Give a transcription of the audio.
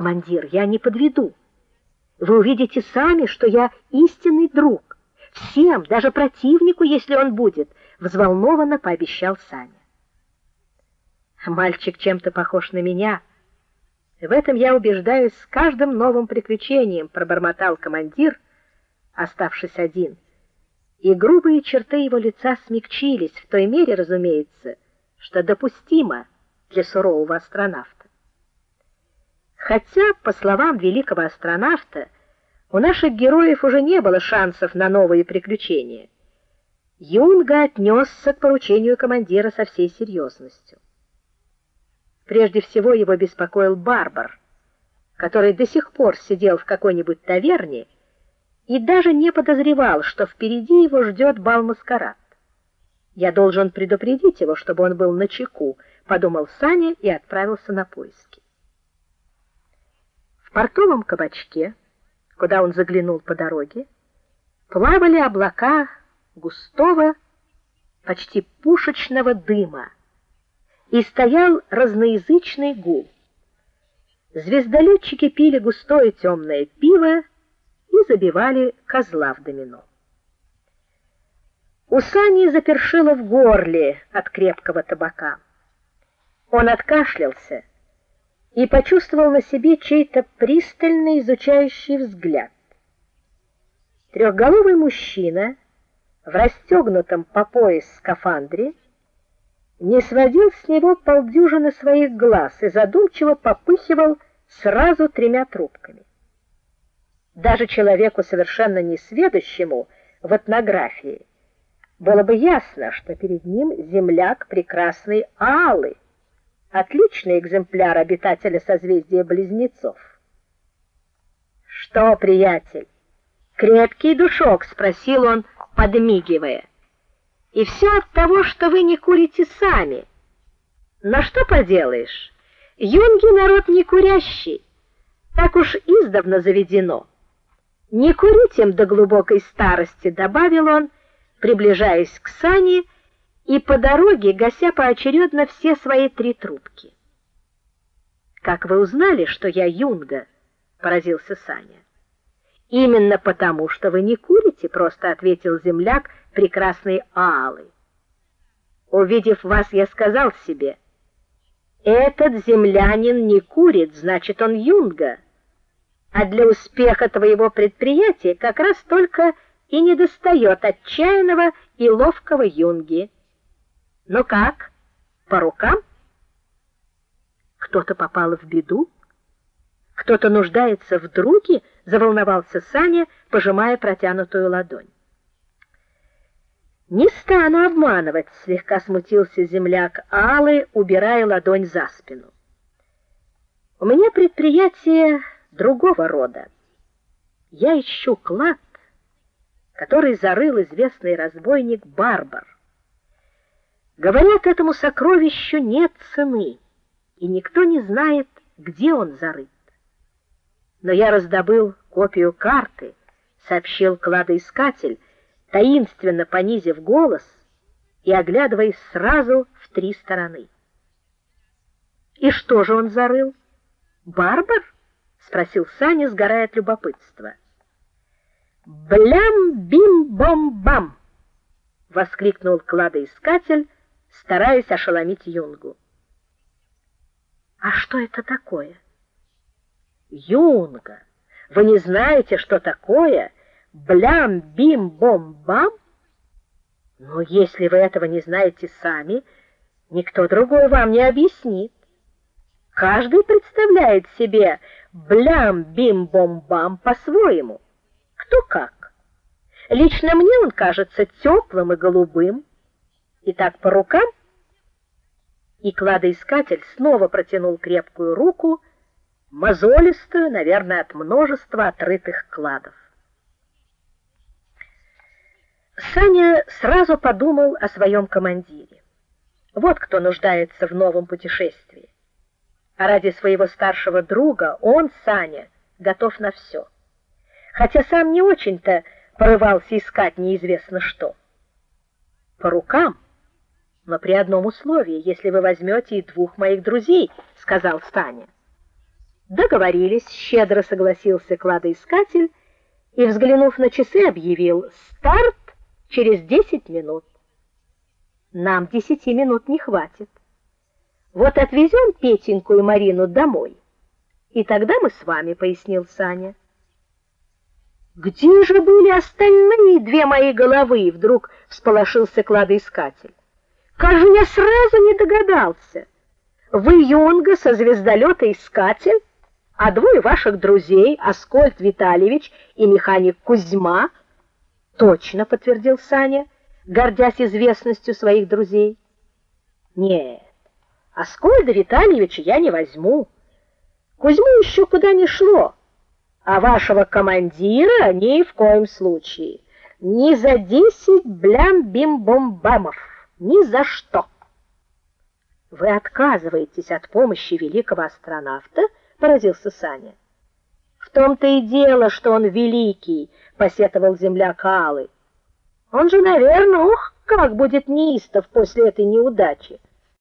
Командир, я не подведу. Вы увидите сами, что я истинный друг. Всем, даже противнику, если он будет, взволнованно пообещал Саня. Мальчик чем-то похож на меня. В этом я убеждаюсь с каждым новым приключением, пробормотал командир, оставшись один. И грубые черты его лица смягчились в той мере, разумеется, что допустимо для сурового астронавта. Хотя, по словам великого астронавта, у наших героев уже не было шансов на новые приключения. Юнга отнесся к поручению командира со всей серьезностью. Прежде всего его беспокоил Барбар, который до сих пор сидел в какой-нибудь таверне и даже не подозревал, что впереди его ждет бал-маскарад. Я должен предупредить его, чтобы он был начеку, подумал Саня и отправился на поиски. В портовом кабачке, куда он заглянул по дороге, плавали облака густого, почти пушечного дыма и стоял разноязычный гул. Звездолетчики пили густое темное пиво и забивали козла в домино. У Сани запершило в горле от крепкого табака. Он откашлялся и почувствовал на себе чей-то пристальный изучающий взгляд. Трехголовый мужчина в расстегнутом по пояс скафандре не сводил с него полдюжины своих глаз и задумчиво попыхивал сразу тремя трубками. Даже человеку совершенно несведущему в этнографии было бы ясно, что перед ним земляк прекрасный Алый, отличный экземпляр обитателя созвездия Близнецов. Что, приятель, крепкий душок, спросил он, подмигивая. И все от того, что вы не курите сами. Но что поделаешь? Юнги народ не курящий. Так уж издавна заведено. Не курить им до глубокой старости, добавил он, приближаясь к Сане и по дороге гася поочередно все свои три трубки. Как вы узнали, что я Юнга? поразился Саня. Именно потому, что вы не курите, просто ответил земляк прекрасный Алый. Увидев вас, я сказал себе: этот землянин не курит, значит, он юнга. А для успеха твоего предприятия как раз только и недостает отчаянного и ловкого юнги. Ну как? По рукам? Кто-то попал в беду? Кто-то нуждается в друге? заволновался Саня, пожимая протянутую ладонь. Не стану обманывать, слегка смутился земляк Алый, убирая ладонь за спину. У меня предприятие другого рода. Я ищу клад, который зарыл известный разбойник Барбар. Говорят, этому сокровищу нет цены, и никто не знает, где он зарыт. Но я раздобыл копию карты, сообщил кладоискатель таинственно понизив голос и оглядываясь сразу в три стороны. И что же он зарыл? Барбар? спросил Саня, сгорая от любопытства. Блям-бим-бом-бам! воскликнул кладоискатель, стараясь ошеломить Юнгу. А что это такое? Юнга, вы не знаете, что такое блям-бим-бом-бам? Но если вы этого не знаете сами, никто другой вам не объяснит. Каждый представляет себе блям-бим-бом-бам по-своему. Кто как. Лично мне он кажется теплым и голубым. И так по рукам. И кладоискатель снова протянул крепкую руку, мозолистую, наверное, от множества отрытых кладов. Саня сразу подумал о своем командире. Вот кто нуждается в новом путешествии. А ради своего старшего друга он, Саня, готов на все. Хотя сам не очень-то порывался искать неизвестно что. По рукам, но при одном условии, если вы возьмете и двух моих друзей, сказал Саня. Договорились, щедро согласился кладоискатель и, взглянув на часы, объявил: "Старт через десять минут". Нам десяти минут не хватит. Вот отвезем Петеньку и Марину домой. И тогда мы с вами, пояснил Саня. Где же были остальные две мои головы? Вдруг всполошился кладоискатель. Как же я сразу не догадался. Вы юнга со звездолета искатель, а двое ваших друзей, Аскольд Витальевич и механик Кузьма, точно подтвердил Саня, гордясь известностью своих друзей. Нет. Аскольда Витальевича я не возьму. Кузьму еще куда не шло. А вашего командира ни в коем случае. Ни за десять блям-бим-бом-бамов. Ни за что. Вы отказываетесь от помощи великого астронавта? поразился Саня. В том-то и дело, что он великий, посетовал земляк Алый. Он же, наверное, ух, как будет неистов после этой неудачи.